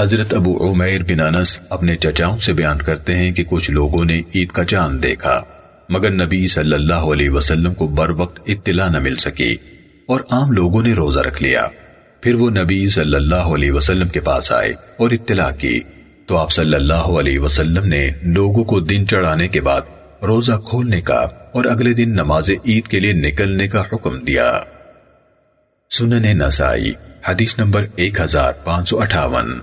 हज़रत अबू उमैर बिन अनस अपने चचाओं से बयान करते हैं कि कुछ लोगों ने ईद का चाँद देखा, मगर नबी सल्लल्लाहु अलैहि वसल्लम को बर वक्त इत्तला न मिल सकी और आम लोगों ने रोजा रख लिया। फिर वो नबी सल्लल्लाहु अलैहि वसल्लम के पास आए और इत्तला की। तो आप सल्लल्लाहु अलैहि वसल्लम ने लोगों को दिन चढ़ाने के बाद रोजा खोलने का और अगले दिन नमाज़ ईद के लिए निकलने का हुक्म दिया। सुनने नसाई, हदीस नंबर एक हज़ार पाँच सौ अठावन।